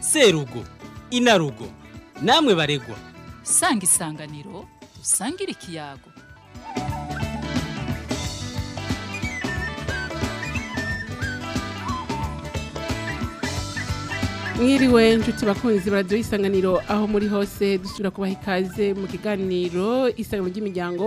serugo inarugo namwe baregwa sanga isanganiro dusangire ikiyago mwiriwe nshuti bakunzi baradiyo isanganiro aho muri hose dusubira kubaha ikaze mu kiganiro isanganiro ry'imiryango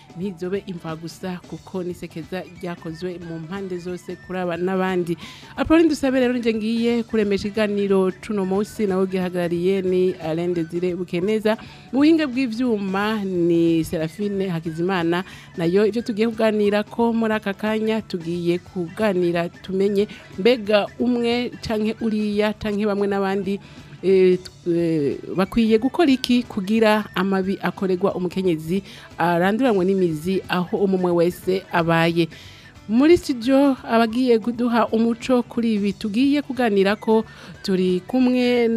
ntizobe imva gusa kuko nisekeza ryakozwe mu mpande zose kuri aba n'abandi Apolline dusabe rero nje ngiye kuremesha iganiro cuno munsi nawe gihagarariye ni arende zire Bukeneza ubuhinga bw’ibyuma ni Serafine Hakizimana nayo ivyo tugiye kuganira ko muri aka kanya tugiye kuganira tumenye mbega umwe canke uriya canke bamwe n'abandi Eh, eh, bakwiye gukora iki kugira amabi akoregwa umukenyezi aranduranwe n'imizi aho umwe wese abaye muri studio abagiye kuduha umuco kuri ibi tugiye kuganira ko turi kumwe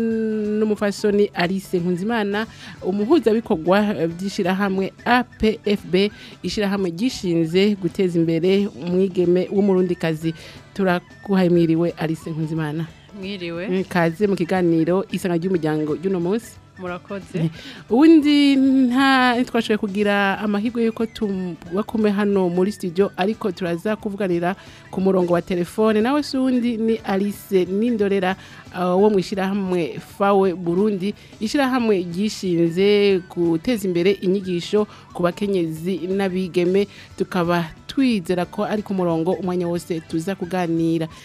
n'umufasoni Alice Nkunzimana umuhuzabikorwa eh, by'ishyirahamwe APFB ishyirahamwe gishinze guteza imbere umwigeme w'umurundikazi turakuhaye mwiriwe Alice Nkunzimana mwiriwe eh, kaze mu kiganiro isanga ry'umuryango y'uno munsi murakoze eh, ubundi ntitwashoboye kugira amahirwe y'uko tubakume hano muri studio ariko turaza kuvuganira ku murongo wa telefone nawe si uwundi ni alice n'indorera eh, wo mu ishyirahamwe fawe burundi ishyirahamwe ryishinze guteza imbere inyigisho ku bakenyezi n'abigeme tukaba twizera ko ari ku murongo umwanya wose tuza kuganira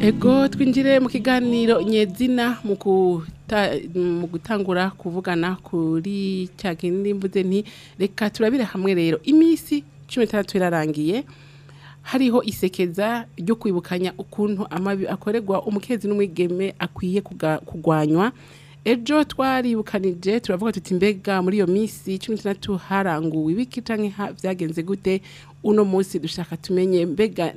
ego twinjire mu kiganiro nyezina mu gutangura kuvugana kuri cya mvuze nti reka turabire hamwe rero iminsi cumi n'itandatu irarangiye hariho isekeza ryo kwibukanya ukuntu amabi akoregwa umukezi n'umwigeme akwiye kugwanywa ejo twaribukanije turavuga tuti mbega muri iyo minsi cumi n'itandatu haranguwe ibiki byagenze gute uno munsi dushaka tumenye mbega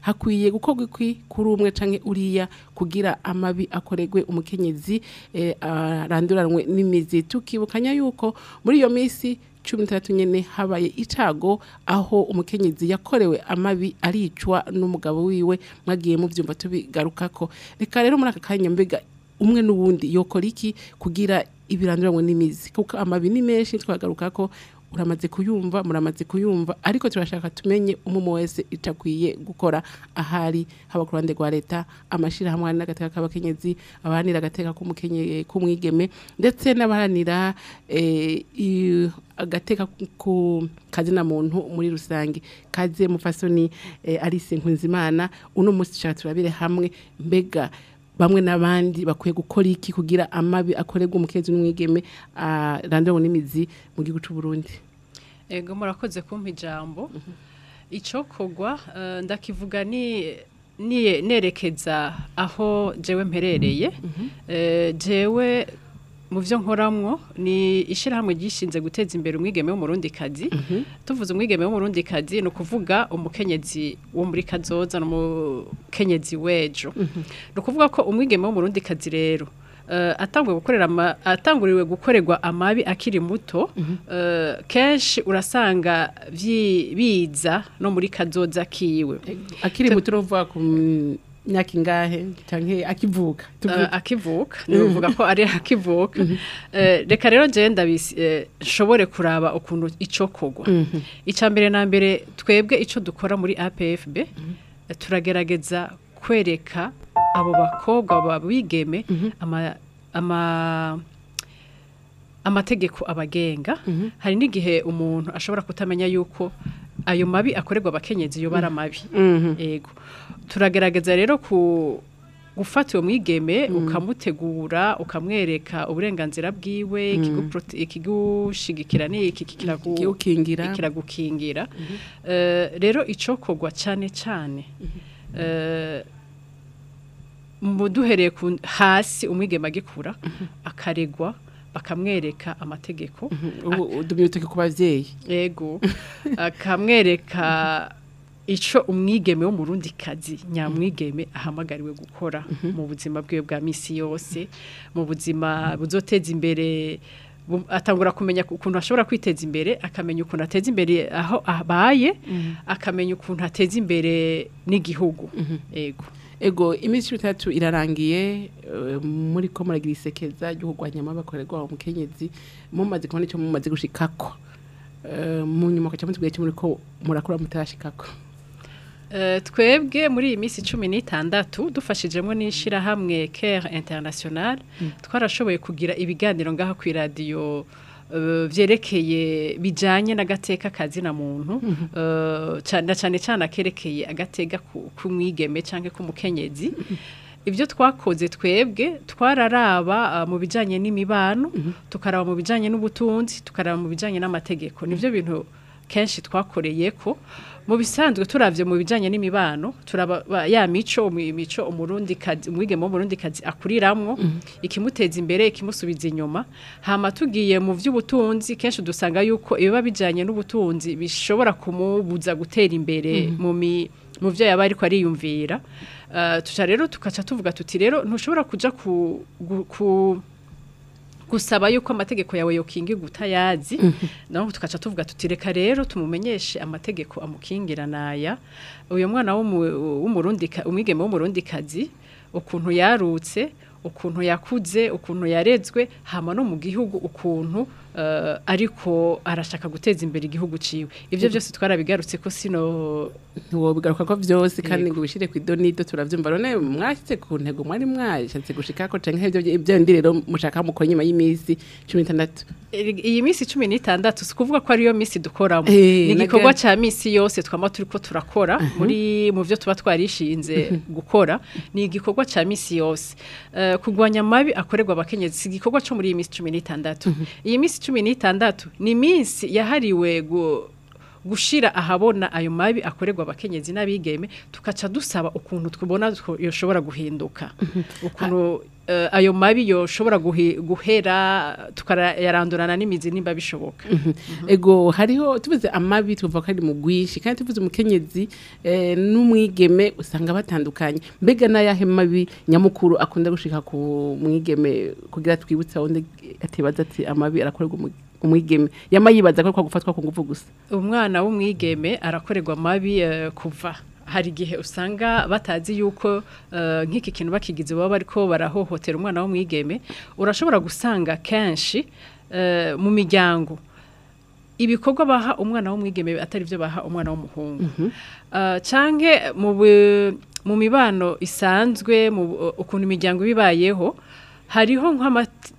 hakwiye gukorwa iki kuri umwe canke uriya kugira amabi akoregwe umukenyezi eh, aranduranwe n'imizi tukibukanya yuko muri iyo misi cumi n'itandatu nyene habaye icago aho umukenyezi yakorewe amabi aricwa n'umugabo wiwe mwagiye mu vyumva tubigarukako reka rero muri aka kanya mbega umwe n'ubundi yokora iki kugira ibiranduranwe n'imizi kuko amabi ni menshi twagaruka ko muramaze kuyumva muramaze kuyumva ariko turashaka tumenye umumu wese itakwiye gukora ahari haba ku ruhande rwa leta amashyirahamwe aharanira agateka k'abakenyezi abaharanira agateka k'umwigeme ndetse n'abaharanira eh, agateka ku kazina muntu muri rusange kaze mufasoni eh, Alice Nkunzimana uno musi turabire hamwe mbega bamwe n'abandi bakwiye gukora iki kugira amabi akorerwa umukezo n'umwigeme aranduranywe ah, n'imizi mu gihugu cy'u Burundi ego murakoze kumpa ijambo mhm. icyokorwa eh, ndakivuga ni nerekeza aho jewe mperereye mhm. eh, jewe mu nkoramwo ni ishyirahamwe ryishinze guteza imbere umwigeme wo w'umurundikazi mhm. tuvuze umwigeme wo murundi w'umurundikazi ni ukuvuga umukenyezi wo muri kazoza no n'umukenyezi w'ejo mhm. ni ukuvuga ko umwigeme w'umurundikazi rero eh, gukorera atanguriwe gukoregwa amabi akiri muto mhm. eh, kenshi urasanga biza no muri kazoza kiwe akiri muto uravuga ku myaka ingahe canke akivuka uh, akivuka mm. nivuga ko ari akivuka mm-hmm. uh, reka rero je ndabisi uh, shobore kuraba ukuntu icyo kogwa mm -hmm. na mbere twebwe icyo dukora muri APFB mm-hmm. turagerageza kwereka abo bakobwa babigeme mm-hmm. ama amategeko abagenga hari n'igihe umuntu ashobora kutamenya yuko ayo mabi akorerwa abakenyezi yo baramabi yego turagerageza rero ku gufata uwo mwigeme mm. ukamutegura ukamwereka uburenganzira bwiwe mm. ikigushigikira n'iki kiragukingira mm-hmm. eh, rero icokogwa cyane cyane mm-hmm. eh, duhereye hasi umwigeme agikura mm-hmm. akaregwa bakamwereka amategeko ubu duhereye ku babyeyi yego akamwereka icyo umwigeme wo mu rundi kazi nyamwigeme ahamagariwe gukora mhm. mu buzima bwe bwa misi yose mu buzima buzoteza imbere atangura kumenya ukuntu ashobora kwiteza imbere akamenya ukuntu ateza imbere aho abaye mhm. akamenya ukuntu ateza imbere n'igihugu yego mhm. ego iminsi itatu irarangiye eh, muri ko muragira isekeza ryo kurwanya amabakorerwa umukenyezi mumaze kubona icyo mumaze gushikako eh, mu nyuma kacyo muri ko murakora mutarashikako Euh, twebwe muri iyi minsi cumi n'itandatu dufashijemo n'ishyirahamwe care international hmm. twarashoboye kugira ibiganiro ngaho ku iradiyo byerekeye euh, bijyanye n'agateka kazina muntu hmm. euh, na cyane cyane akerekeye agateka k'umwigeme cyangwa k'umukenyezi hmm. ibyo twakoze twebwe twararaba mu bijyanye n'imibano tukaraba mu bijyanye n'ubutunzi tukaraba mu bijyanye n'amategeko nibyo bintu kenshi twakoreye ko mu bisanzwe turavye mu bijanye n'imibano turaba ya mico imico umurundi kazi umwigeme w'umurundi kazi akuriramwo mm -hmm. ikimuteza imbere ikimusubiza inyuma hama tugiye mu vy'ubutunzi kenshi dusanga yuko ibiba bijanye n'ubutunzi bishobora kumubuza gutera imbere mm -hmm. mu mu byo yaba ariko ariyumvira uh, tuca rero tukaca tuvuga tuti rero ntushobora kuja ku, ku, ku gusaba yuko amategeko yawe yokingira utayazi mhm. naho tukaca tuvuga tutireka rero tumumenyeshe amategeko amukingira naya uyu mwana umwigeme w'umurundikazi ukuntu yarutse ukuntu yakuze ukuntu yarezwe hama no mu gihugu ukuntu Eh, ariko arashaka guteza imbere igihugu ciwe ivyo byose twarabigarutse ko sino bigaruka ko byose kandi ngo ubishire ku idonido turavyumva none mwashyize ku ntego mwari mwashatse gushikako canke ivyo ivyo ndi rero mushaka mukora nyuma y'imisi 16 eh, iyi misi 16 sikuvuga ko ariyo misi dukoramo eh, ni gikorwa ca misi yose twama turiko turakora uh-huh. muri mu byo tuba twarishinze uh-huh. gukora ni igikorwa ca misi yose kugwanya mabi akoregwa abakenyezi igikorwa cyo muri iyi misi 16 uh-huh. iyi misi cumi n'itandatu ni iminsi yahariwe gushira ahabona ayo mabi akoregwa abakenyezi n'abigeme tukaca dusaba ukuntu twibona yoshobora guhinduka mhm. ukuntu eh, ayo mabi yoshobora guhera tukayarandurana n'imizi nimba bishoboka mhm. Mhm. ego hariho tuvuze amabi tuvuga kandi ari mu bwinshi kandi tuvuze umukenyezi eh, n'umwigeme usanga batandukanye mbega yahe mabi nyamukuru akunda gushika ku mwigeme kugira twibutse aho ateba ati amabi arakorerwa umwigeme yama yibaza ko gufatwa ku ngufu gusa umwana w'umwigeme arakorerwa amabi eh, kuva hari igihe usanga batazi yuko eh, nk'iki kintu bakigize baba bariko barahohotera umwana w'umwigeme urashobora gusanga kenshi eh, mu miryango ibikorwa baha umwana w'umwigeme atari byo baha umwana w'umuhungu mhm. cyangwa mu mu mibano isanzwe ukuntu imiryango iba ibayeho hariho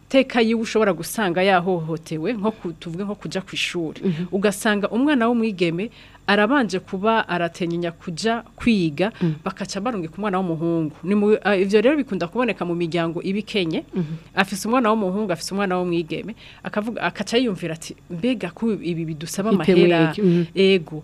teka yiwe ushobora gusanga yahohotewe nko tuvuge nko kujya ku ishuri mhm. ugasanga umwana w'umwigeme arabanje kuba aratenyinya kujya kwiga mm. bakaca barunge ku mwana w'umuhungu ibyo ah, rero bikunda kuboneka mu miryango ibikenye mm-hmm. afise umwana w'umuhungu afise umwana w'umwigeme akavuga akaca yiyumvira ati mbega ko ibi bidusaba amahera mm-hmm. ego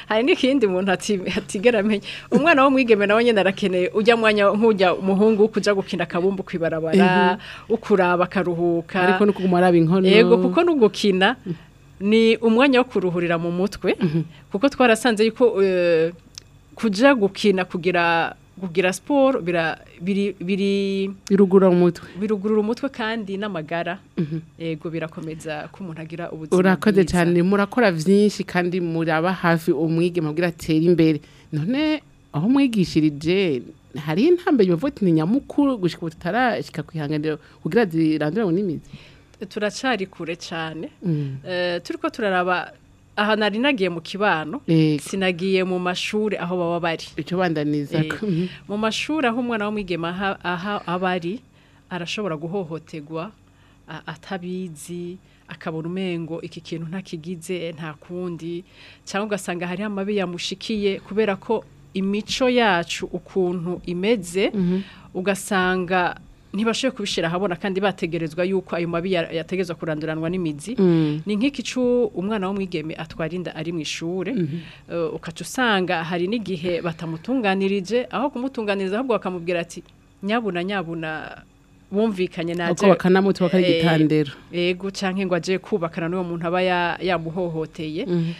hari n'ikindi muntu atigera amenya umwana wo mwigeme nawe nyine arakeneye ujya mwanya nk'ujya umuhungu wo kujya gukina akabumbu ku ibarabara mhm. ukuraba akaruhuka ariko no kuguma araba inkono yego kuko n'ugukina mm. ni umwanya wo kuruhurira mu mutwe mhm. kuko twarasanze yuko eh, kujya gukina kugira kugira siporo birugurura umutwe birugurura umutwe kandi n'amagara yego mhm. birakomeza ko umuntu agira ubuzima urakoze cyane murakora byinshi kandi muraba hafi umwige mubwira atera imbere none aho mwigishirije hari intambwe ni nyamukuru gushyika ubu tutarashyika ku kugira zirandure mu n'imizi turacari kure cyane mm. eh, turi turaraba aha nari nagiye mu kibano sinagiye mu mashuri aho baba bari icyo bandaniza eh, mu mashuri aho umwana w'umwigema aha abari arashobora guhohoterwa atabizi akabona umengo iki kintu ntakigize nta kundi cyangwa ugasanga hari amabi yamushikiye kubera ko imico yacu ukuntu imeze mm-hmm. ugasanga ntibashoboye kubishyira habona kandi bategerezwa yuko ayo mabi yategerezwa kuranduranwa n'imizi mm. ni nk'iki nk'igicu umwana w'umwigeme atwarinda ari mu ishuri mhm. eh, ukaca usanga hari n'igihe batamutunganirije aho kumutunganiriza ahubwo bakamubwira ati nyabuna nyabuna bumvikanye naje uko bakanamuti bakarigitandero eh, yego canke ngo aje kubakana n'uwo muntu aba yamuhohoteye mhm.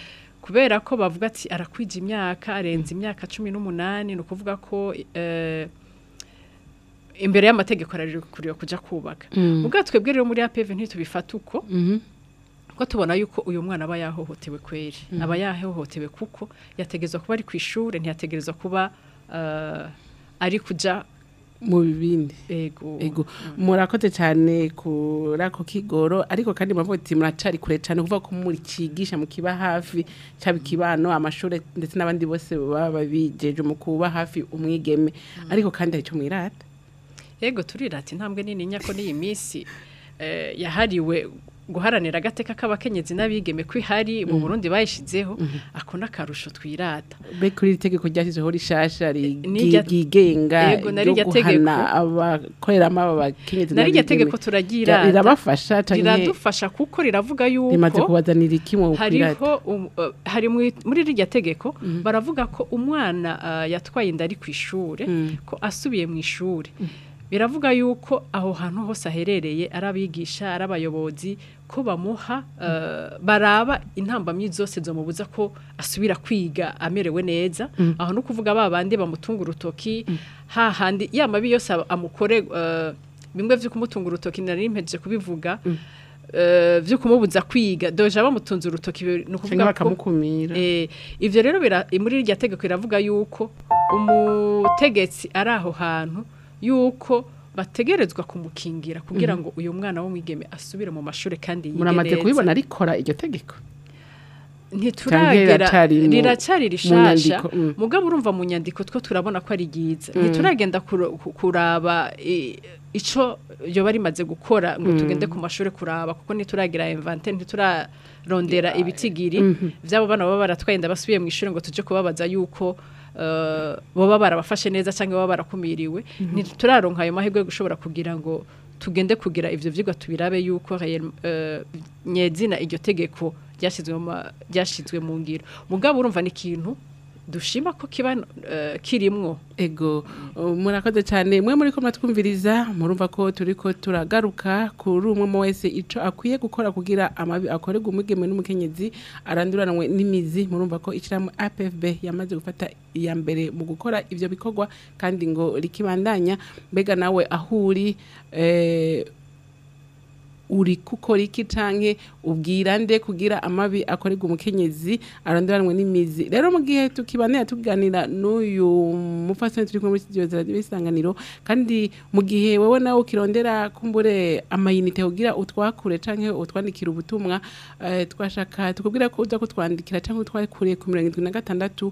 kubera ko bavuga ati arakwijya imyaka arenze imyaka cumi n'umunani ni ukuvuga ko eh, imbere y'amategeko ararekuriwe kujya kubaka mm. ubwatwe bw'iriwe muri APV ntitubifata uko mm-hmm. ko tubona yuko uyu mwana aba yahohotewe kweri mm. aba yahohotewe kuko yategerezwa kuba ari ku ishuri ntiyategerezwa kuba uh, ari kujya mu bibindi ego mm. murakoze cyane kuri ako kigoro ariko kandi muravuga muracari kure cyane kuvuga ko mu kiba hafi cyaba ikibano amashuri ndetse n'abandi bose baba bigeje mu kuba hafi umwigeme ariko kandi hari icyo mwirata yego turira ati ntambwe nini nyako ni n'iyi minsi eh, yahariwe guharanira agateka k'abakenyezi n'abigeme ko ihari mu mm. burundi bayishyizeho mm-hmm. ako n'akarusho twirata be kuri iri tegeko ryashyizeho rishasha eh, ryigenga ryo guhana abakoreramo aba bakenyezi n'abigeme n'iryo tegeko turagirata rirabafasha riradufasha kuko riravuga yuko rimaze kubazanira iki um, eh, mu hari muri rirya tegeko mm-hmm. baravuga ko umwana yatwaye inda ku ishuri mm. ko asubiye mu ishuri mm. biravuga yuko aho hantu hose aherereye arabigisha arabayobozi ko bamuha eh, baraba intamba intambamyi zose zamubuza ko asubira kwiga amerewe neza mm. aho no kuvuga ba bandi bamutunga urutoki mm. hahandi yamabi yose amukore eh, bimwe byo kumutunga urutoki nari mpejeje kubivuga byo mm. eh, kumubuza kwiga doje bamutunze urutoki ni ukuvuga ko ibyo rero muri irya tegeko iravuga yuko umutegetsi ari aho hantu yuko bategerezwa kumukingira kugira mhm. ngo uyu mwana w'umwigeme asubire mu mashuri kandi yige neza muramaze kubibona rikora iryo tegeko ntituragera riracari rishasha mm. mugabo urumva mu nyandiko two turabona ko ari ryiza mm. ntituragenda kuraba ico yoba rimaze gukora ngo mm. tugende ku mashuri kuraba kuko nituragira invente ntiturarondera ibitigiri mm-hmm. vyabo bana baba baratwenda basubiye mu ishuri ngo tuje kubabaza yuko baba barabafashe neza cyangwa baba barakumiriwe mhm. ntituraronka ayo mahirwe yo gushobora kugira ngo tugende kugira ibyo byigwa tubirabe yuko eh, nyezina iryo tegeko ryashyizwe mu ngiro mugabo urumva ni ikintu dushima ko kiba eh, kirimwo ego eh, murakoze cyane mwe muri ko mwatwumviriza murumva ko turi ko turagaruka kuri umwe wese icyo akwiye gukora kugira amabi akorerwa umugeme n'umukenyezi aranduranwe n'imizi murumva ko ikiramo APFB yamaze gufata iya mbere mu gukora ibyo bikorwa kandi ngo rikibandanya mbega nawe ahuri uri eh, uri kukora iki canke ubwira nde kugira amabi akorerwa umukenyezi aronderanwe n'imizi rero mu gihe tukibane tuganira n'uyu mufasoni turi kumwe muri studio radio isanganiro kandi mu gihe wewe nawe ukirondera kumbure amayinite ugira utwakure canke utwandikira ubutumwa eh, twashaka tukubwira ko uza kutwandikira canke utwakure ku 76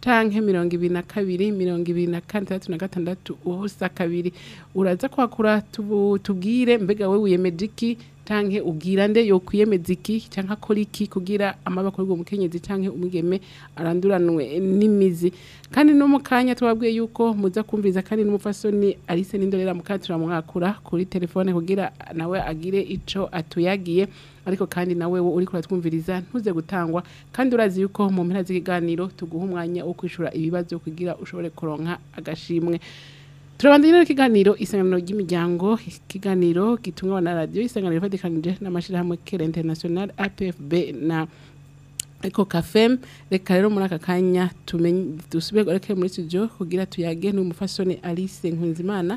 canke mirongo ibiri na kabiri mirongo ibiri na kandidatu na gatandatu ubusa kabiri uraza kwakura tubwire mbega we wiyemeje iki canke ubwira nde yokwiyemeza iki canke akora iki kugira amaboko y'uwo mukenyezi umugeme aranduranwe n'imizi kandi no mu kanya twabwiye yuko muza kumviriza kandi n'umufasoni Alice n'indorera mukatura mwakura kuri telefone kugira nawe agire ico atuyagiye ariko kandi nawe wo uri kuratwumviriza ntuze gutangwa kandi urazi yuko mu mpera z'ikiganiro tuguha umwanya wo kwishura ibibazo kugira ushobore kuronka agashimwe turabandanya n'ikiganiro isanganiro ry'imiryango ikiganiro gitungwa na radiyo isanganiro ifatikanije n'amashyirahamwe kera interinasiyonari apfb na Eko kafem reka rero muri aka kanya tumenye dusubire reka muri studio kugira tuyage n'umufasone Alice Nkunzimana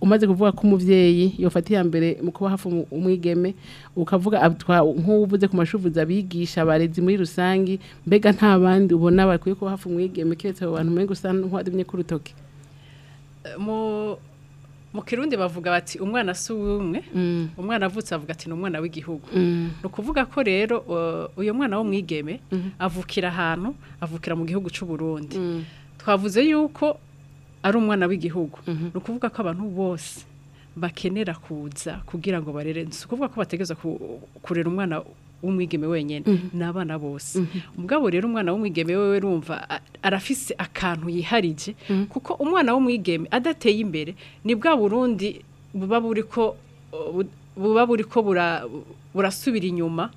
umaze kuvuga ko umubyeyi yofata iya mbere mu kuba hafi umwigeme ukavuga nk'uwo uvuze ku mashuri abigisha abarezi muri rusange mbega nta bandi ubona bakwiye kuba hafi umwigeme keretse abo bantu muri gusa nk'uwadumye ku rutoki mu kirundi bavuga bati umwana si umwe mm. umwana avutse avuga ati ni umwana w'igihugu mm. ni ukuvuga ko rero uyu mwana w'umwigeme mm-hmm. avukira ahantu avukira mu gihugu cy'u Burundi mm. twavuze yuko ari umwana w'igihugu mm-hmm. ni ukuvuga ko abantu bose bakenera kuza kugira ngo barere si ukuvuga ko bategeza kurera umwana w'umwigeme wenyine mhm. n'abana bose mhm. mugabo rero umwana w'umwigeme we urumva arafise akantu yiharije mhm. kuko umwana w'umwigeme adateye imbere ni bwa burundi buba buri ko buba buri ko burasubira inyuma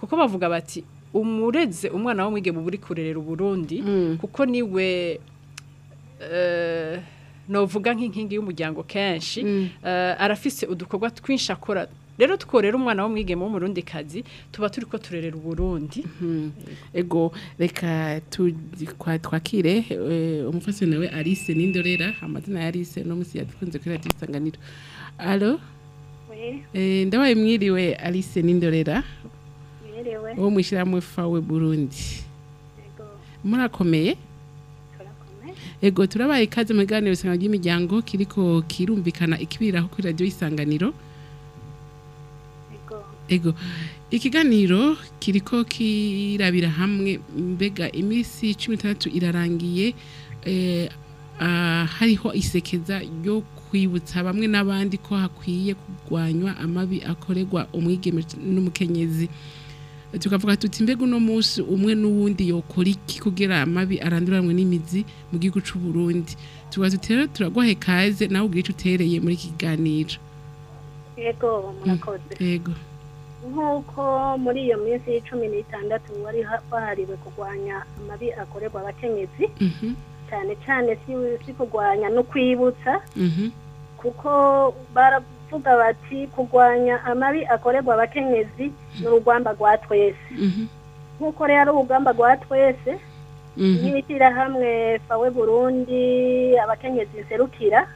kuko bavuga bati umureze umwana w'umwigeme uri kurerera uburundi mm. kuko niwe eh, novuga nk'inkingi y'umuryango kenshi mm. eh, arafise udukorwa twinshi akora rero tukorera umwana w'umwigeme w'umurundi kazi tuba turi ko turerera uburundi mhm. ego reka twakire eh, umufasha nawe alice n'indorera amazina ya alice n'umusi yadukunze kuri radiyo isanganiro alo eh, ndabaye mwiriwe alice n'indorera uwo mwishyiramo fawe burundi murakomeye ego turabaye ikaze mu biganiro isanganiro ry'imiryango kiriko kirumvikana ikibiraho kuri radiyo isanganiro ego ikiganiro kiriko kirabira hamwe mbega iminsi cumi n'itandatu irarangiye eh, ah, hariho isekeza yo kwibutsa bamwe n'abandi ko hakwiye kugwanywa amabi akoregwa umwigeme n'umukenyezi tukavuga tuti mbega uno munsi umwe n'uwundi yokora iki kugira amabi aranduranwe n'imizi mu gihugu cy'u Burundi tuba tutera turagohe kaze nawe ubwire utereye muri iki kiganiro yego murakoze yego nk'uko muri iyo minsi cumi n'itandatu wari wahariwe kurwanya amabi akorerwa abakenyezi mhm. cyane cyane si kurwanya no kwibutsa mhm. kuko baravuga bati kurwanya amabi akorerwa abakenyezi ni urugamba rwa twese mhm. nk'uko rero ari urugamba rwa twese nk'ibishyirahamwe fawe burundi abakenyezi serukira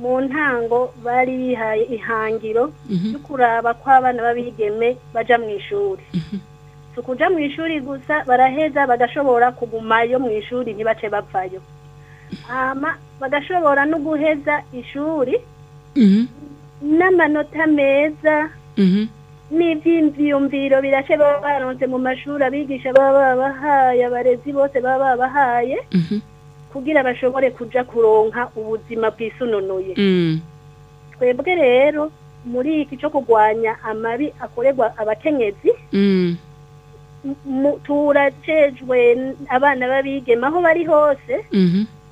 mu ntango bari bihaye ihangiro ryo mhm. kuraba kw’abana abana b'abigeme bajya mu ishuri mhm. si ukujya mu ishuri gusa baraheza bagashobora kugumayo mu ishuri ntibace bapfayo bagashobora no guheza ishuri mhm. n'amanota meza n'ibyiyumviro birace baba baronse mu mashuri abigisha baba babahaye abarezi bose baba babahaye kugira bashobore kujya kuronka ubuzima bwisunonoye mm. twebwe rero muri iki cyo kugwanya amabi akoregwa abakenyezi mm. turacejwe abana babigema aho bari hose mm-hmm.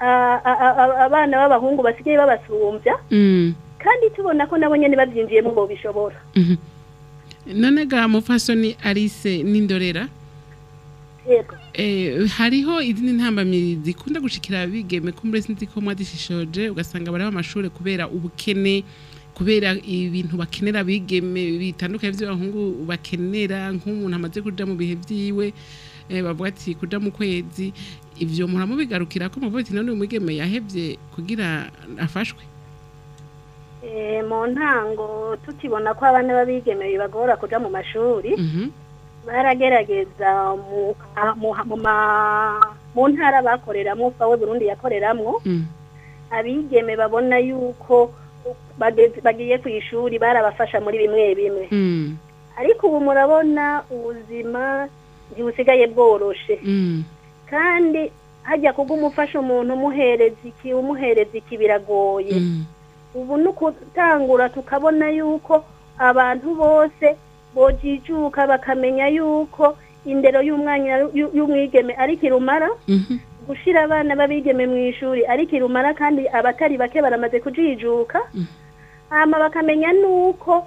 abana b'abahungu basigaye babasumbya mm. kandi tubona ko nabo nyine babyinjiyemo ngo bishobora mhm. none ga mufasoni alice n'indorera Eh, hariho idini ntambamyi zikunda gushikira bigeme ko mbese nzi ko mwadishishoje ugasanga bari amashuri kubera ubukene kubera ibintu bakenera bigeme bitandukanye by'abahungu bakenera nk'umuntu amaze kuja mu bihe byiwe eh, bavuga ati kuja mu kwezi ibyo muramo bigarukira ko muvuga ati none umwigeme yahebye kugira afashwe eh, mu ntango tukibona ko abana b'abigeme bibagora kuja mu mashuri mhm. baragerageza mu ntara bakoreramo fawe burundi yakoreramo mm. abigeme babona yuko bagiye ku ishuri barabafasha muri bimwe bimwe mm. ariko ubu murabona ubuzima ntibusigaye bworoshe mm. kandi hajya kuba umufasha umuntu umuhereza iki umuhereza iki biragoye ubu ni ukutangura tukabona yuko abantu bose bojijuka bakamenya yuko indero y'umwanya y'umwigeme ari kirumara mhm. gushyira abana b'abigeme mu ishuri ari kirumara kandi abatari bake baramaze kujijuka mhm. hano bakamenya nuko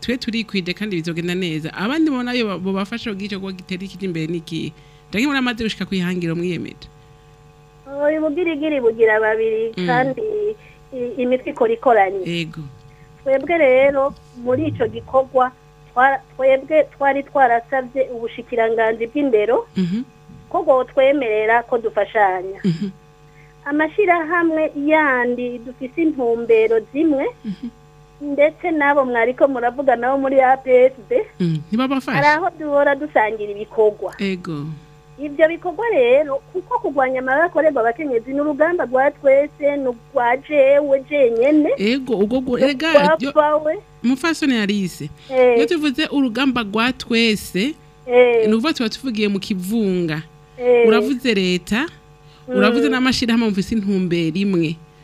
twe turikwide kandi bizogenda neza abandi mubona yo bubafasha ubw'icyo kuba gitera ikiri imbere n'ikihe cyangwa muri amaze gushika kwihangiro mwiyemeje uyu bugirigiri bugira babiri mm. kandi imitwe ikora ikoranye twebwe rero muri icyo gikorwa twebwe twari twarasabye ubushikiranganji bw'indero mhm. ko bwotwemerera ko dufashanya mhm. amashyirahamwe yandi dufite intumbero zimwe mhm. ndetse n'abo mwariko muravuga nabo muri apsb mm, hari aho duhora dusangira ibikorwa ibyo bikorwa rero kuko kurwanya amabara akorerwa abakenyezi ni urugamba rwa twese ni urwa jewe jenyene ego ubwo rega umufasoni yarize eh. iyo tuvuze urugamba rwa twese eh. ni uvuga tuba tuvugiye mu kivunga eh. uravuze leta mm. uravuze n'amashyirahamwe mvise intumbero imwe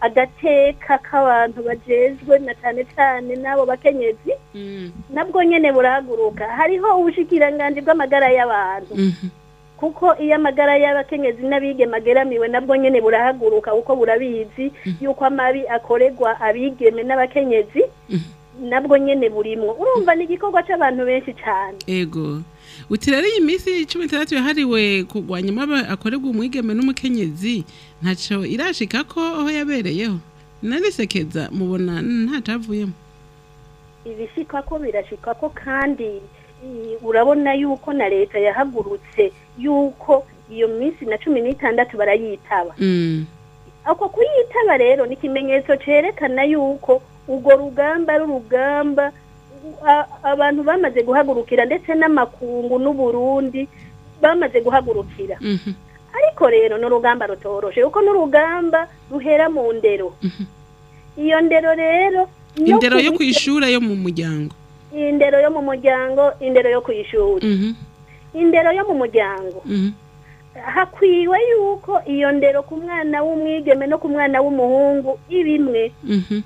agateka k'abantu bajejwe na cyane cyane n'abo bakenyezi mm. nabwo nyine burahaguruka hariho ubushikiranganji bw'amagara y'abantu mhm. kuko iyo amagara y'abakenyezi n'abigeme ageramiwe nabwo nyine burahaguruka kuko burabizi mhm. yuko amabi akorerwa abigeme n'abakenyezi mhm. nabwo nyine burimo urumva ni igikorwa cy'abantu benshi cyane yego uti rero iyi minsi cumi n'itandatu yahariwe kurwanya amabi akorerwa umwigeme n'umukenyezi ntacyo irashika ko aho yabereyeho narisekeza mubona ntacavuyemo ibishika ko birashika ko kandi urabona yuko na leta yahagurutse yuko iyo minsi na cumi n'itandatu barayitaba mm. ako kuyitaba rero ni ikimenyetso cyerekana yuko urwo rugamba ari urugamba abantu bamaze guhagurukira ndetse n'amakungu n'uburundi bamaze guhagurukira mm-hmm. ariko rero ni urugamba rutoroshe kuko ni urugamba ruhera mu ndero mm-hmm. iyo ndero rero indero yo ku ishuri yo mu muryango indero yo mu muryango indero yo ku ishuri mhm. indero yo mu muryango mhm. hakwiwe yuko iyo ndero ku mwana w'umwigeme no ku mwana w'umuhungu ibimwe mhm.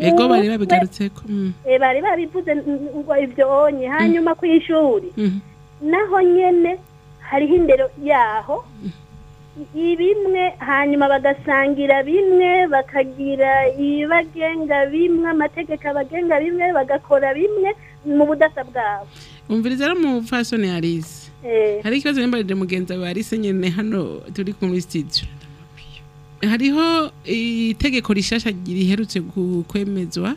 ego bari babigarutse ko e, bari babivuze ngo ibyo onye hanyuma ku ishuri naho nyine hariho indero yaho bimwe hanyuma bagasangira bimwe bakagira ibagenga bimwe amategeko abagenga bimwe bagakora bimwe mu budasa bwabo umviriza rero mu fashoni yarize eh. hari ikibazo nimbarire mugenzi wawe arise nyine hano turi muri sitidiyo hariho itegeko rishasha riherutse kwemezwa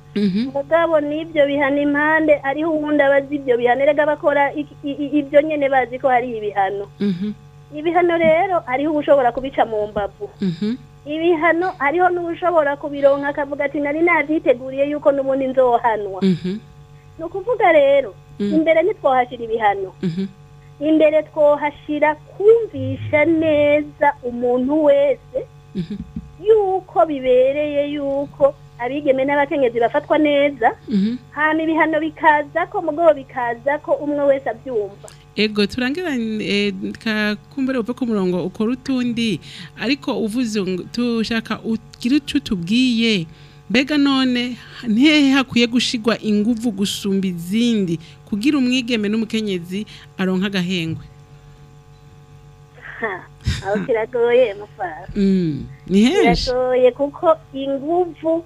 mhm. mugabo n'ibyo bihano impande ariho ubundi abazi ibyo bihano rega bakora ibyo nyine bazi ko hari ibihano mhm. ibihano rero hariho ubushobora kubica mu mbavu mhm. ibihano hariho n'ubushobora kubironka akavuga ati nari navyiteguriye yuko n'ubundi nzohanwa ni ukuvuga rero Mm-hmm. imbere ntitwahashyira ibihano mm-hmm. imbere twohashyira kumvisha neza umuntu wese mm-hmm. yuko bibereye yuko abigeme n'abakenyezi bafatwa neza hano ibihano bikaza ko mu bikaza ko umwe wese abyumva ego turangirane eh, kakumbere upfa ku murongo ukora utundi ariko uvuze tushaka ugira icyo tubwiye mbega none ntihehe hakwiye gushigwa inguvu gusumba izindi kugira umwigeme n'umukenyezi aronka agahengwe aho kiragoye mufasha mm, ni henshi kiragoye kuko inguvu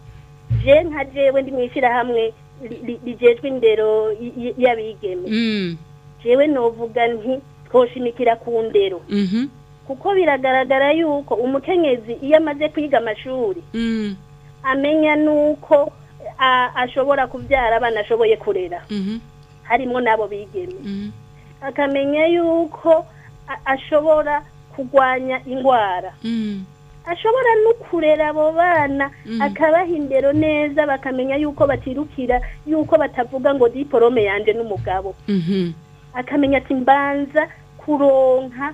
je nka jewe ndi mw'ishyirahamwe rigejwe indero y'abigeme mm. jewe novuga nti twoshimikira ku ndero mm-hmm. kuko biragaragara yuko umukenyezi iyo amaze kwiga amashuri mm. amenya nuko ashobora kubyara abana ashoboye kurera mhm. harimo n'abo bigeme mhm. akamenya yuko ashobora kurwanya indwara mhm. ashobora no kurera abo bana akabaha indero neza bakamenya yuko batirukira yuko batavuga ngo diporome yanjye n'umugabo akamenya ati mbanza kuronka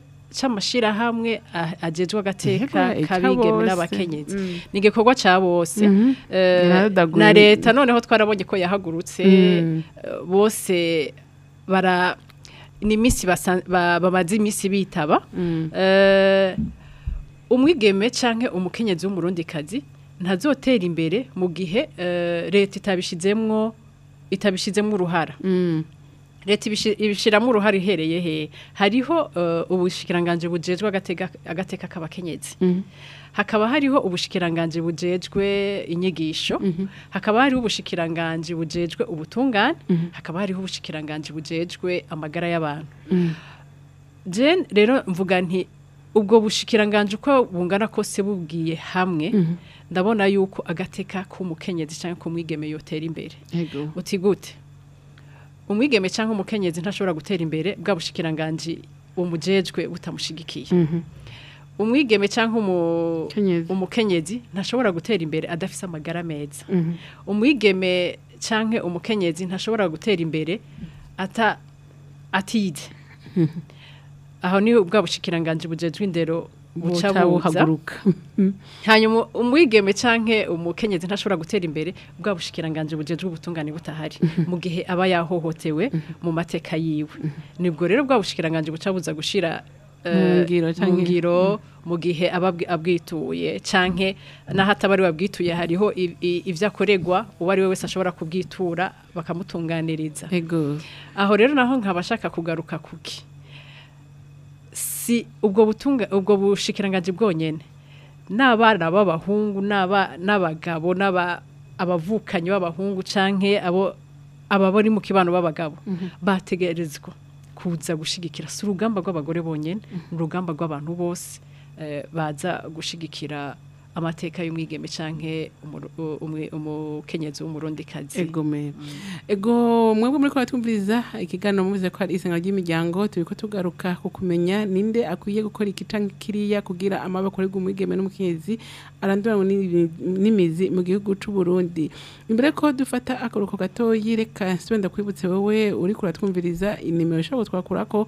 cy'amashyirahamwe agejwe agateka k'abigeme n'abakenyezi mm. ni igikorwa cya bose mhm. eh, na leta noneho twarabonye ko yahagurutse mm. bose bara ni iminsi bamaze iminsi bitaba umwigeme cyangwa umukenyezi w'umurundikazi ntazotera imbere mu gihe eh, leta itabishyizemo itabishyizemo uruhara mm. leta ibishyiramo uruhare ihereye he hariho eh, ubushikiranganje bujejwe agateka k'abakenyezi mm-hmm. hakaba hariho ubushikiranganje bujejwe inyigisho mm-hmm. hakaba hariho ubushikiranganje bujejwe ubutungane mm-hmm. hakaba hariho ubushikiranganje bujejwe amagara y'abantu mm. rero mvuga nti ubwo bushikiranganje uko bungana kose bubwiye hamwe mhm. ndabona yuko agateka k'umukenyezi cyangwa k'umwigeme yotera imbere uti gute umwigeme cyangwa umukenyezi ntashobora gutera imbere bwa bushikiranganje umujejwe butamushigikiye mhm. umwigeme cyangwa umukenyezi ntashobora gutera imbere adafite amagara meza mhm. umwigeme cyangwa umukenyezi ntashobora gutera imbere ata atide aho ni bwa bushikiranganji bujejwe indero buca hanyuma umwigeme canke umukenyezi ntashobora gutera imbere bwa bushikiranganji bujejwe ubutungane butahari mu gihe aba yahohotewe mu mateka yiwe nibwo rero bwa bushikiranganji buca buza gushira eh, ngiro mu gihe aba abwituye canke n'ahatabari wabwituye hariho ivyo akoregwa uwo ari we wese ashobora kubwitura bakamutunganiriza aho rero naho nkaba ashaka kugaruka kuki si ubwo butunga ubwo bushikiranganji bwonyene n'abana b'abahungu n'abagabo abavukanyi b'abahungu canke abo ababari mu kibano b'abagabo mhm. bategerezwa kuza gushigikira si urugamba rw'abagore bonyene ni mhm. urugamba rw'abantu bose eh, baza gushigikira amateka y'umwigeme canke umukenyezi w'umurundikazi ego me mm. ego mwebwe muri kwa twumviriza ikiganiro muvuze ko ari isenga ry'imiryango turiko tugaruka ku kumenya ninde akwiye gukora ikitangi kiriya kugira amaboko ari umwigeme n'umukenyezi arandura n'imizi mu gihugu cy’u Burundi imbere ko dufata akaruko gatoyi reka sibenda kwibutse wowe uri kuratwumviriza inimero ishobora twakurako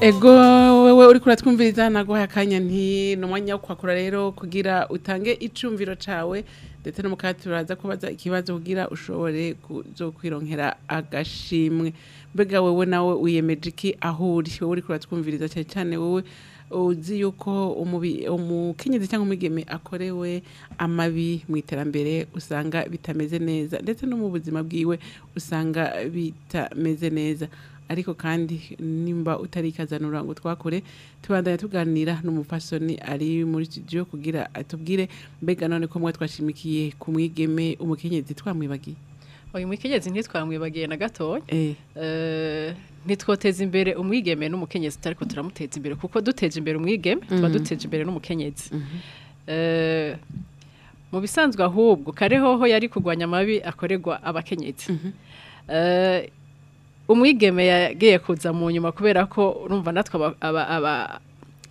ego wewe uri kuratwumviriza naguha akanya nti ni wo kuhakora rero kugira utange icumviro cawe ndetse n'umukati turaza kubaza ikibazo kugira ushobore kwironkera agashimwe mbega wowe nawe wiyemeje iki aho uri wowe uri kuratwumviriza cyane cyane wowe uzi yuko umukenyezi cyangwa umwigeme akorewe amabi mu iterambere usanga bitameze neza ndetse no mu buzima bwiwe usanga bitameze neza ariko kandi nimba utari ikazanura ngo twakure tubandanya tuganira n'umupasoni ari muri studio kugira atubwire mbega none ko mwe twashimikiye ku mwigeme umukenyezi twamwibagiye uyu mukenyezi ntitwamwibagiye na gatoya eh. eh, ntitwoteza imbere umwigeme n'umukenyezi ariko turamuteza imbere kuko duteje imbere umwigeme tuba mhm. duteje imbere n'umukenyezi mhm. eh, mu bisanzwe ahubwo kare hoho yari kurwanya amabi akorerwa abakenyezi mhm. umwigeme yagiye kuza mu nyuma kubera ko urumva natwe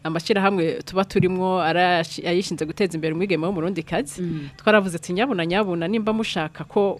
amashyirahamwe tuba turimo ayishinze guteza imbere umwigeme wo mu rundi kazi mm. twaravuze ati nyabuna nyabuna nimba mushaka ko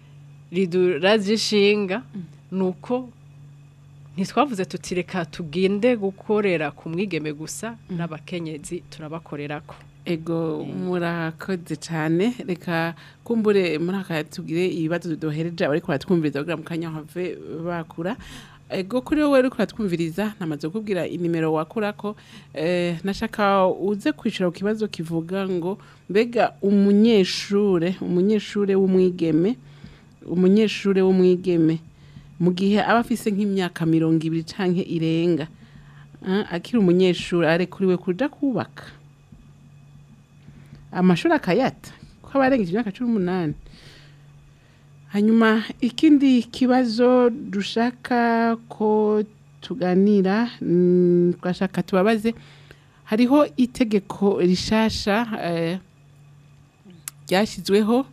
riduraza ishinga mm. ni uko ntitwavuze tutireka tugende gukorera ku mwigeme gusa mm. n'abakenyezi turabakorera ko ego eh. murakoze cyane reka kumbure muraka aka tubwire ibibazo duhereje abari kuratwumviriza kugira mu kanya have bakura ego kuri wowe uri kuratwumviriza namaze kubwira inimero wakura ko eh, nashaka uze kwishyura ku kibazo kivuga ngo mbega umunyeshure umunyeshure w'umwigeme umunyeshure w'umwigeme mu gihe aba afise nk'imyaka mirongo ibiri cyangwa irenga eh, akiri umunyeshuri arekuriwe kujya kubaka amashuri akayata kuko aba imyaka cumi n'umunani hanyuma ikindi kibazo dushaka ko tuganira mm, twashaka tubabaze hariho itegeko rishasha eh, ryashyizweho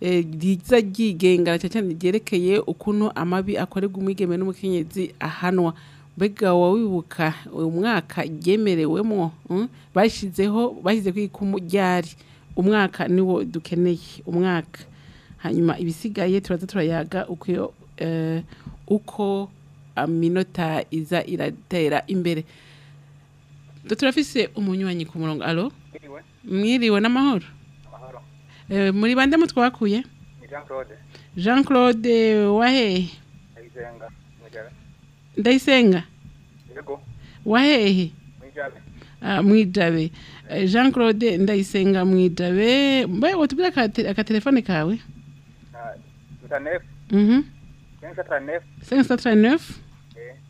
eh, riza ryigenga cyane ryerekeye ukuntu amabi akorerwa umwigeme n'umukenyezi ahanwa mbega wibuka uyu mwaka ryemerewemo hmm? bashyizeho bashyize kwika umujyari umwaka niwo dukeneye umwaka hanyuma ibisigaye turaza turayaga uko eh, aminota ah, iza iratera imbere turafise umunywanyi ku murongo alo mwiriwe n'amahoro eh, muri bande mutwakuye jean claude wahe ndayisenga wahehe mu jean claude ndayisenga mu idabe mbaye watubwira akatelefone kawe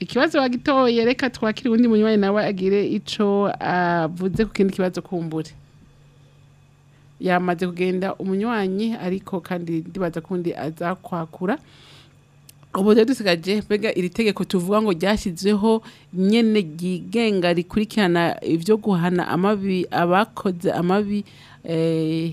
ikibazo wagitoye reka twakire uwundi munywanyi nawe agire ico avuze ku kindi kibazo kumbure yamaze kugenda umunywanyi ariko kandi ndibaza kundi azakwakura ubu rero dusigaje mbega iri tegeko tuvuga ngo ryashyizweho nyine ryigenga rikurikirana ibyo guhana amabi abakoze amabi eh,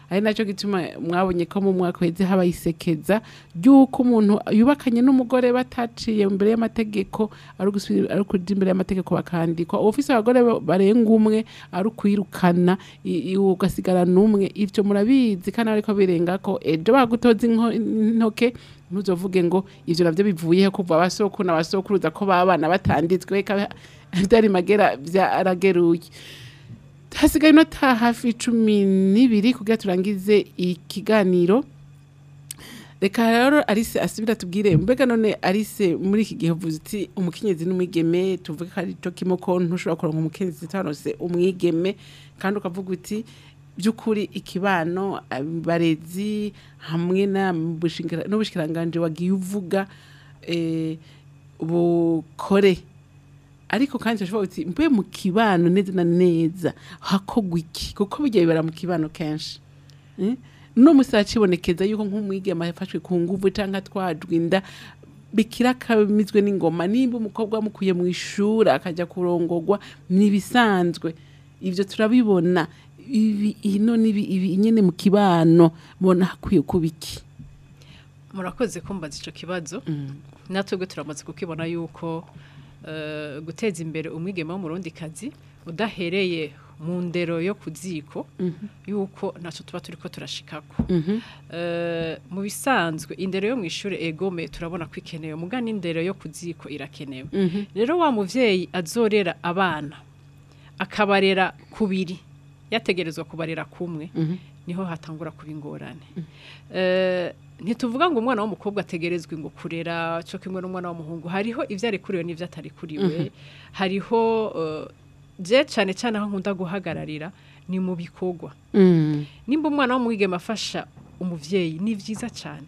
ari nacyo gituma mwabonye ko mu mwaka weze habaye ry'uko umuntu yubakanye n'umugore bataciye imbere y'amategeko ari kujya imbere y'amategeko bakandikwa ofisi abagore barenga umwe ari ukwirukana ugasigara n'umwe ibyo murabizi kandi ariko birenga ko ejo bagutoza intoke ntuzovuge ngo ivyo navyo bivuye kuva abasokuru n'abasokuruza ko babana batanditswe vyari magera vyarageruye hasigaye inota hafi cumi n'ibiri kugira turangize ikiganiro reka rero arise asubira tubwire mbega none arise muri iki gihe uvuze uti umukenyezi n'umwigeme tuvuge ko ari cyo kimwe ko ntushobora kuronka umukenyezi utanose umwigeme kandi ukavuga uti by'ukuri ikibano abarezi eh, hamwe n'ubushikiranganji wagiye uvuga eh, bukore ariko kandi turashobora kuti mbe mu kibano neza na neza hakogwa iki kuko bijya bibera mu kibano kenshi eh? no musi yuko nk'umwigema yafashwe ku nguvu cyangwa atwajwe inda bikira akamizwe n'ingoma nimba umukobwa amukuye mu ishuri akajya kurongogwa ni ibisanzwe ibyo turabibona ibi ino n'ibi ibi nyine mu kibano mbona hakwiye kuba murakoze kumbaza icyo kibazo mm. natwe turamaze kukibona yuko eh, guteza imbere umwigeme kazi udahereye mu ndero yo ku mm-hmm. yuko ntacyo tuba turi ko turashikako mm-hmm. eh, mu bisanzwe indero yo mu ishuri egome turabona ko ikenewe mugana indero yo ku ziko irakenewe mm-hmm. rero wa mubyeyi azorera abana akabarera kubiri yategerezwa kubarira kumwe mhm. niho hatangura kuba ingorane mhm. eh, ntituvuga ngo umwana w'umukobwa ategerezwa ngo kurera cyo kimwe n'umwana w'umuhungu hariho ibyo ari kuriwe n'ibyo atari kuriwe mhm. hariho bye eh, cyane cyane aho nkunda guhagararira ni mu bikorwa mm. nimba umwana w'umwigema afasha umubyeyi ni byiza cyane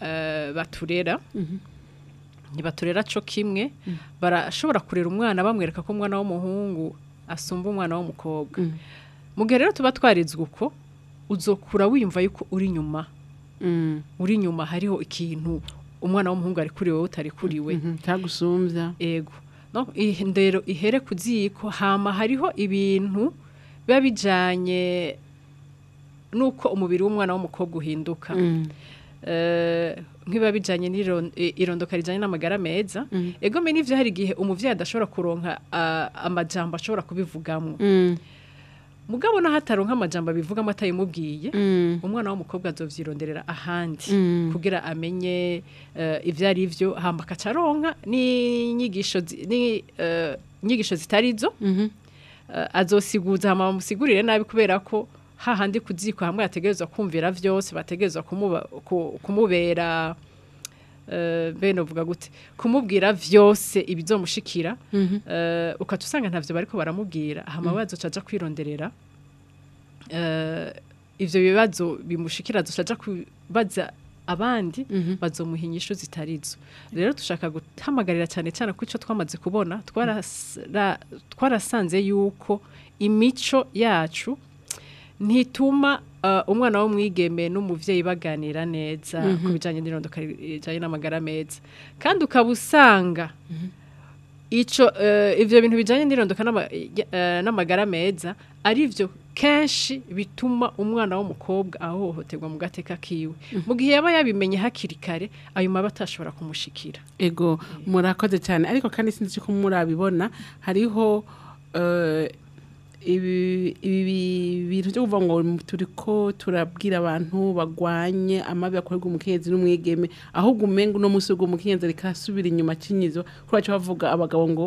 eh, baturera mhm. ntibaturera cyo kimwe barashobora kurera umwana bamwereka ko umwana w'umuhungu asumba umwana w'umukobwa mu rero tuba twarizwe uko uzokura wiyumva yuko uri inyuma mm. uri inyuma hariho ikintu umwana w'umuhungu ari kuri wowe utari kuri mm, we ntagusumbya yego indero ihere ku ziko hama hariho ibintu biba bijyanye n'uko umubiri w'umwana w'umukobwa uhinduka mm. eh, nk'ibiba bijyanye n'irondoka rijyanye n'amagara meza mm. egome n'ibyo hari gihe umubyeyi adashobora kuronka ah, amajyamba ashobora kubivugamo mm. mugabo naho ataronka amajambo abivuga amata yamubwiye mm. umwana w'umukobwa azovyironderera ahandi mm. kugira amenye eh, ivyo ari vyo hamba akacaronka n'inyigisho eh, inyigisho zo mm-hmm. eh, azosiguza hama bamusigurire nabi kubera ko hahandi kuzikwa hamwe yategerezwa kumvira vyose bategerezwa kumubera Eh, bene uvuga gute kumubwira byose ibizomushikira mhm. eh, ukajya usanga ntabyo bari baramubwira mm. amabazo aca kwironderera eh, ibyo bibazo bimushikira dushaka kubaza abandi mhm. bazomuha inyishu zitari izo rero tushaka gutamagarira cyane cyane ko icyo twamaze kubona twarasanze yuko imico yacu ntituma Eh, umwana w'umwigeme n'umubyeyi baganira neza ku mhm. bijyanye n'irondoka n'amagara meza kandi ukabusanga usanga ibyo eh, bintu bijyanye n'irondoka eh, n'amagara meza ari byo kenshi bituma umwana w'umukobwa ahohoterwa mu gateka kiwe mhm. mu gihe yaba yabimenye hakiri kare ayo maba atashobora kumushikira ego murakoze cyane ariko kandi sinzi ko murabibona hariho ibi bintu byo kuvuga ngo turi ko turabwira abantu bagwanye amabi akorerwa umukenyezi n'umwigeme ahubwo umenga uno munsi ubwo umukenyezi asubira inyuma akinyizo kubera cyo bavuga abagabo ngo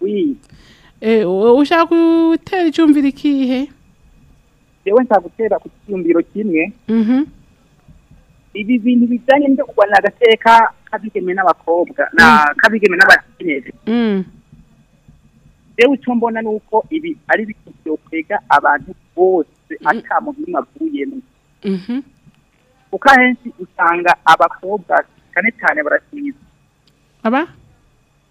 Oui ushaka eh, gutera icyumviro ikihe Jewe nzagutera ku cyumviro kimwe Mhm Ibi bintu bijanye n'ibyo kurwana agateka kabigeme n'abakobwa na mm. kabigeme n'abatinezi Mhm Jewe icyo mbona uko ibi ari byo kwega abantu bose mm-hmm. ata mu bimaguyemo Mhm Ukahensi usanga abakobwa cyane cyane baratiza Aba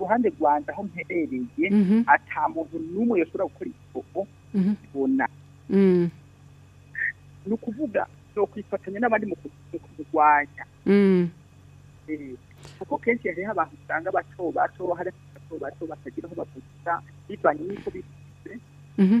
ruhande rwanda aho mperereye mhm. atamuntu n'umwe yashobora gukora isoko tubona mhm. mm. ni ukuvuga ni ukwifatanya n'abandi mu kurwanya mm. eh, kuko kenshi hariho abantu usanga bato bato hariho bato bato batagira aho bavuga bivanye n'uko bifite mhm.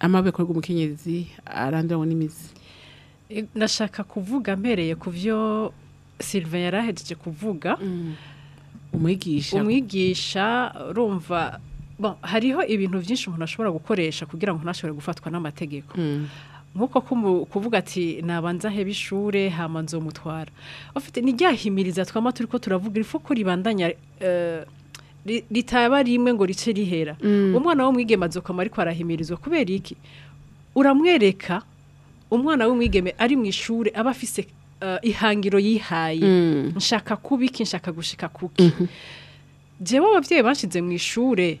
amaboko y'umukenyezi aranduranywa n'imizi ndashaka kuvuga mbereye ku byo sylvain yari ahereje kuvuga mm. umwigisha umwigisha rumva hariho ibintu byinshi umuntu ashobora gukoresha kugira ngo ntashobore gufatwa n'amategeko mm. nk'uko kuvuga ati nabanza hebe ishure hamanze umutwara ufite n'iryahimiriza twama turi ko turavuga ifu ko ribandanya eh, ritaba rimwe ngo rice rihera mm. umwana w'umwigeme azokama ariko arahimirizwa kubera iki uramwereka umwana w'umwigeme ari mu ishuri abafise afise eh, ihangiro yihaye mm. nshaka kubiki nshaka gushika kuki mm-hmm. jewe ababyeyi bashyize mu ishuri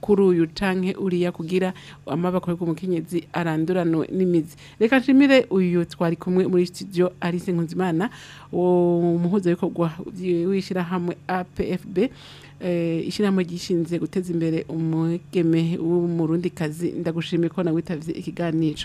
kuri uyu canke uriya kugira amaboko y'umukenyezi aranduranwe n'imizi reka nshimire uyu twari kumwe muri studio Alice Nkunzimana umuhuzabikorwa w'ishyirahamwe APFB Eh, Ishyiramo ryishinze guteza imbere umugeme w'umurundikazi ndagushimiye ko nawitavye ikiganiro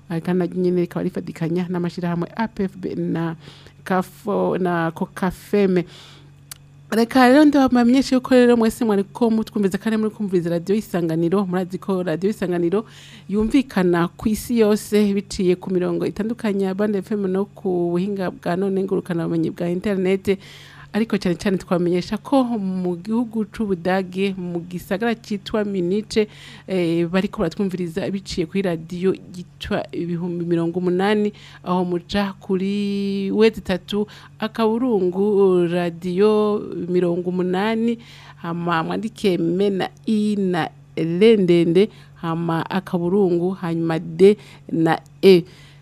kandi rikaba rifatikanya n'amashyirahamwe apfb na kafo na kokafeme reka rero ndabamara yuko rero mwese mwari ko mutwumviza kandi muri kumviriza radiyo y'isanganiro murazi ko radiyo y'isanganiro yumvikana ku isi yose biciye ku mirongo itandukanye ya bande fm no ku buhinga bwa none ngurukana ubumenyi bwa interinete ariko cyane cyane twamenyesha ko mu gihugu cy'ubudage mu gisagara cyitwa minice eh, bari ko baratwumviriza biciye kuri radiyo yitwa ibihumbi mirongo umunani aho muca kuri wezi itatu akaburungu radiyo mirongo umunani hama mwandike mena i na re ndende hama akaburungu hanyuma de na e